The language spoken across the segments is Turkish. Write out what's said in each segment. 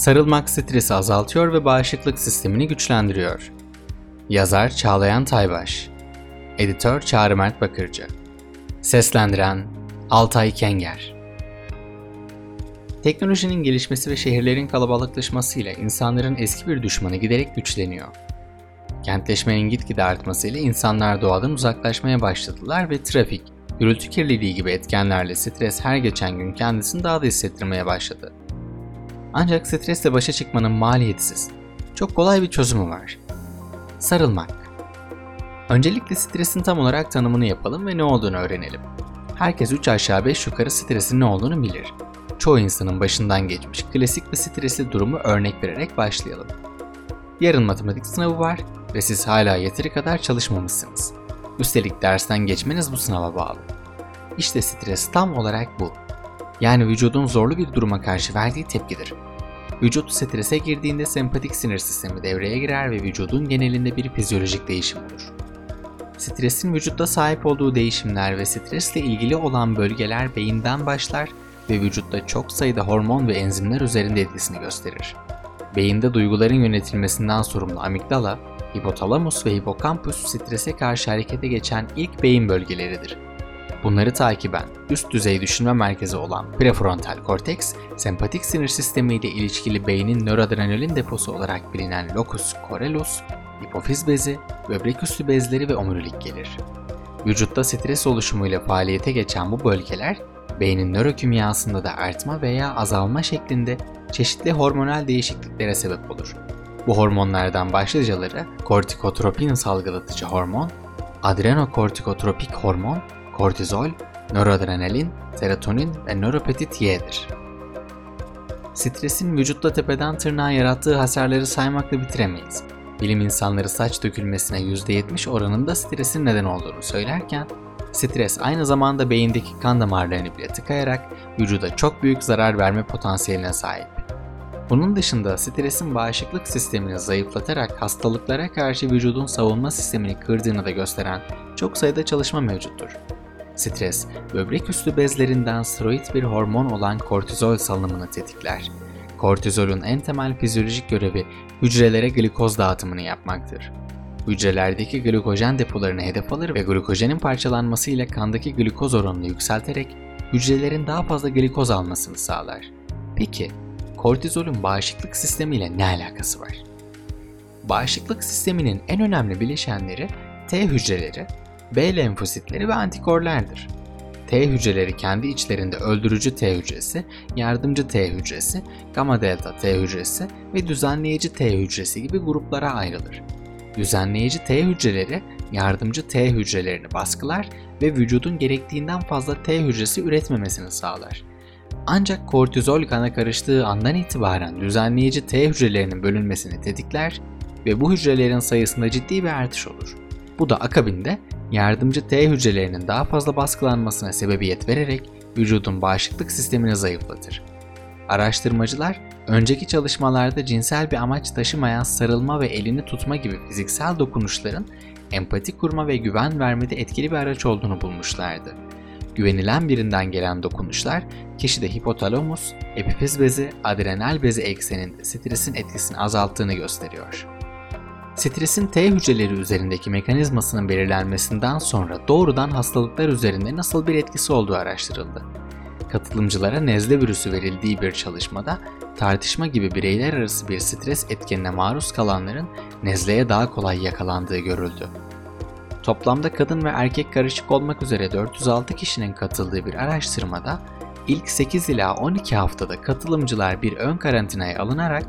Sarılmak stresi azaltıyor ve bağışıklık sistemini güçlendiriyor. Yazar Çağlayan Taybaş Editör Çağrı Mert Bakırcı Seslendiren Altay Kenger Teknolojinin gelişmesi ve şehirlerin kalabalıklaşmasıyla insanların eski bir düşmanı giderek güçleniyor. Kentleşmenin gitgide artmasıyla insanlar doğadan uzaklaşmaya başladılar ve trafik, gürültü kirliliği gibi etkenlerle stres her geçen gün kendisini daha da hissettirmeye başladı. Ancak stresle başa çıkmanın maliyetsiz, çok kolay bir çözümü var. Sarılmak. Öncelikle stresin tam olarak tanımını yapalım ve ne olduğunu öğrenelim. Herkes 3 aşağı 5 yukarı stresin ne olduğunu bilir. Çoğu insanın başından geçmiş klasik bir stresli durumu örnek vererek başlayalım. Yarın matematik sınavı var ve siz hala yeteri kadar çalışmamışsınız. Üstelik dersten geçmeniz bu sınava bağlı. İşte stres tam olarak bu. Yani vücudun zorlu bir duruma karşı verdiği tepkidir. Vücut strese girdiğinde sempatik sinir sistemi devreye girer ve vücudun genelinde bir fizyolojik değişim olur. Stresin vücutta sahip olduğu değişimler ve stresle ilgili olan bölgeler beyinden başlar ve vücutta çok sayıda hormon ve enzimler üzerinde etkisini gösterir. Beyinde duyguların yönetilmesinden sorumlu amigdala, hipotalamus ve hipokampus strese karşı harekete geçen ilk beyin bölgeleridir. Bunları takiben üst düzey düşünme merkezi olan prefrontal korteks, sempatik sinir sistemi ile ilişkili beynin nöroadrenalin deposu olarak bilinen locus coeruleus, hipofiz bezi, böbrek üstü bezleri ve omurilik gelir. Vücutta stres oluşumuyla faaliyete geçen bu bölgeler, beynin nörokimyasında da artma veya azalma şeklinde çeşitli hormonal değişikliklere sebep olur. Bu hormonlardan başlıcaları kortikotropin salgılatıcı hormon, adrenokortikotropik hormon, kortizol, nöroadrenalin, serotonin ve nöropetit Y'dir. Stresin vücutta tepeden tırnağa yarattığı hasarları saymakla bitiremeyiz. Bilim insanları saç dökülmesine %70 oranında stresin neden olduğunu söylerken, stres aynı zamanda beyindeki kan damarlarını bile tıkayarak vücuda çok büyük zarar verme potansiyeline sahip. Bunun dışında stresin bağışıklık sistemini zayıflatarak hastalıklara karşı vücudun savunma sistemini kırdığını da gösteren çok sayıda çalışma mevcuttur. Stres, böbrek üstü bezlerinden steroid bir hormon olan kortizol salınımını tetikler. Kortizolün en temel fizyolojik görevi hücrelere glikoz dağıtımını yapmaktır. Hücrelerdeki glikojen depolarını hedef alır ve glikojenin parçalanmasıyla kandaki glikoz oranını yükselterek hücrelerin daha fazla glikoz almasını sağlar. Peki, kortizolün bağışıklık sistemiyle ne alakası var? Bağışıklık sisteminin en önemli bileşenleri T hücreleri, B lenfositleri ve antikorlardır. T hücreleri kendi içlerinde öldürücü T hücresi, yardımcı T hücresi, gamma delta T hücresi ve düzenleyici T hücresi gibi gruplara ayrılır. Düzenleyici T hücreleri yardımcı T hücrelerini baskılar ve vücudun gerektiğinden fazla T hücresi üretmemesini sağlar. Ancak kortizol kana karıştığı andan itibaren düzenleyici T hücrelerinin bölünmesini tetikler ve bu hücrelerin sayısında ciddi bir artış olur. Bu da akabinde yardımcı T hücrelerinin daha fazla baskılanmasına sebebiyet vererek vücudun bağışıklık sistemini zayıflatır. Araştırmacılar, önceki çalışmalarda cinsel bir amaç taşımayan sarılma ve elini tutma gibi fiziksel dokunuşların empati kurma ve güven vermede etkili bir araç olduğunu bulmuşlardı. Güvenilen birinden gelen dokunuşlar kişide hipotalamus, epifiz bezi, adrenal bezi ekseninde stresin etkisini azalttığını gösteriyor. Stresin T hücreleri üzerindeki mekanizmasının belirlenmesinden sonra doğrudan hastalıklar üzerinde nasıl bir etkisi olduğu araştırıldı. Katılımcılara nezle virüsü verildiği bir çalışmada tartışma gibi bireyler arası bir stres etkenine maruz kalanların nezleye daha kolay yakalandığı görüldü. Toplamda kadın ve erkek karışık olmak üzere 406 kişinin katıldığı bir araştırmada ilk 8 ila 12 haftada katılımcılar bir ön karantinaya alınarak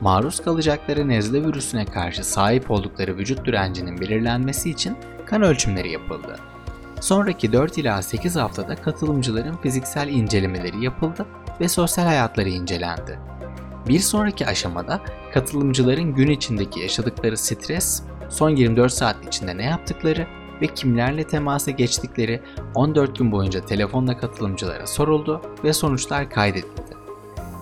maruz kalacakları nezle virüsüne karşı sahip oldukları vücut direncinin belirlenmesi için kan ölçümleri yapıldı. Sonraki 4 ila 8 haftada katılımcıların fiziksel incelemeleri yapıldı ve sosyal hayatları incelendi. Bir sonraki aşamada katılımcıların gün içindeki yaşadıkları stres, son 24 saat içinde ne yaptıkları ve kimlerle temasa geçtikleri 14 gün boyunca telefonla katılımcılara soruldu ve sonuçlar kaydedildi.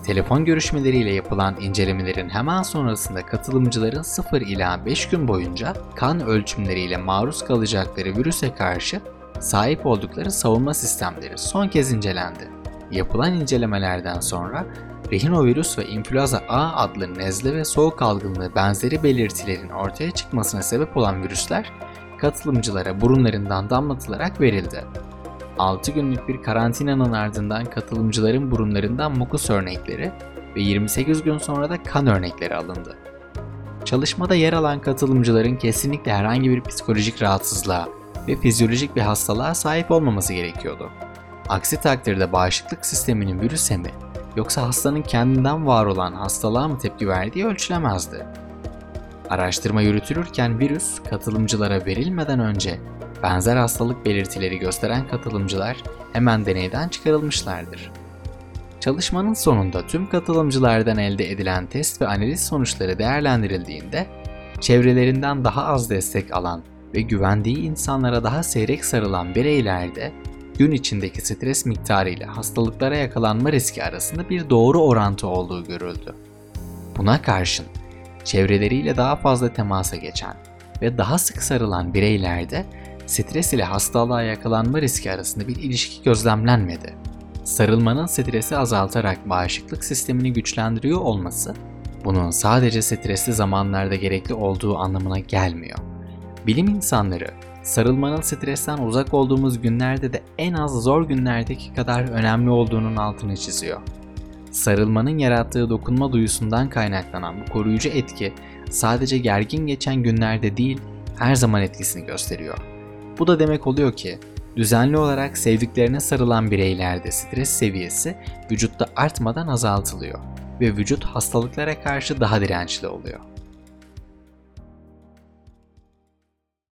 Telefon görüşmeleriyle yapılan incelemelerin hemen sonrasında katılımcıların 0 ila 5 gün boyunca kan ölçümleriyle maruz kalacakları virüse karşı sahip oldukları savunma sistemleri son kez incelendi. Yapılan incelemelerden sonra rihinovirüs ve influenza A adlı nezle ve soğuk algınlığı benzeri belirtilerin ortaya çıkmasına sebep olan virüsler katılımcılara burunlarından damlatılarak verildi. 6 günlük bir karantinanın ardından katılımcıların burunlarından mukus örnekleri ve 28 gün sonra da kan örnekleri alındı. Çalışmada yer alan katılımcıların kesinlikle herhangi bir psikolojik rahatsızlığa ve fizyolojik bir hastalığa sahip olmaması gerekiyordu. Aksi takdirde bağışıklık sisteminin virüse mi yoksa hastanın kendinden var olan hastalığa mı tepki verdiği ölçülemezdi. Araştırma yürütülürken virüs katılımcılara verilmeden önce benzer hastalık belirtileri gösteren katılımcılar hemen deneyden çıkarılmışlardır. Çalışmanın sonunda tüm katılımcılardan elde edilen test ve analiz sonuçları değerlendirildiğinde çevrelerinden daha az destek alan ve güvendiği insanlara daha seyrek sarılan bireylerde gün içindeki stres miktarı ile hastalıklara yakalanma riski arasında bir doğru orantı olduğu görüldü. Buna karşın çevreleriyle daha fazla temasa geçen ve daha sık sarılan bireylerde stres ile hastalığa yakalanma riski arasında bir ilişki gözlemlenmedi. Sarılmanın stresi azaltarak bağışıklık sistemini güçlendiriyor olması, bunun sadece stresli zamanlarda gerekli olduğu anlamına gelmiyor. Bilim insanları, sarılmanın stresten uzak olduğumuz günlerde de en az zor günlerdeki kadar önemli olduğunun altını çiziyor. Sarılmanın yarattığı dokunma duyusundan kaynaklanan bu koruyucu etki sadece gergin geçen günlerde değil, her zaman etkisini gösteriyor. Bu da demek oluyor ki düzenli olarak sevdiklerine sarılan bireylerde stres seviyesi vücutta artmadan azaltılıyor ve vücut hastalıklara karşı daha dirençli oluyor.